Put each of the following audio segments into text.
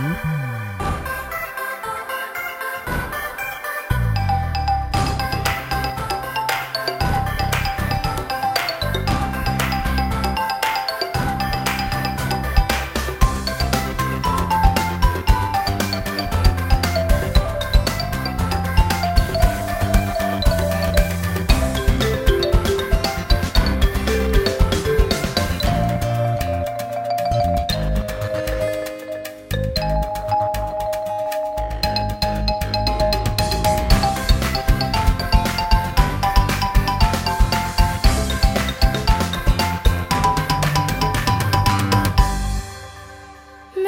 Música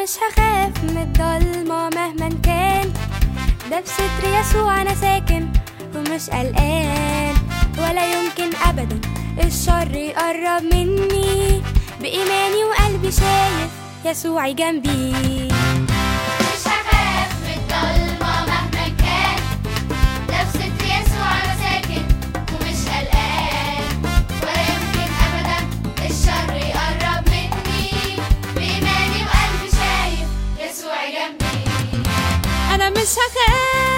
مش هخاف من الضلمة مهما كان. ده بستر يسوع أنا ساكن ومش قلقان. ولا يمكن أبدا الشر يقرب مني. بإيماني وقلبي شايف يسوعي جنبي. deixa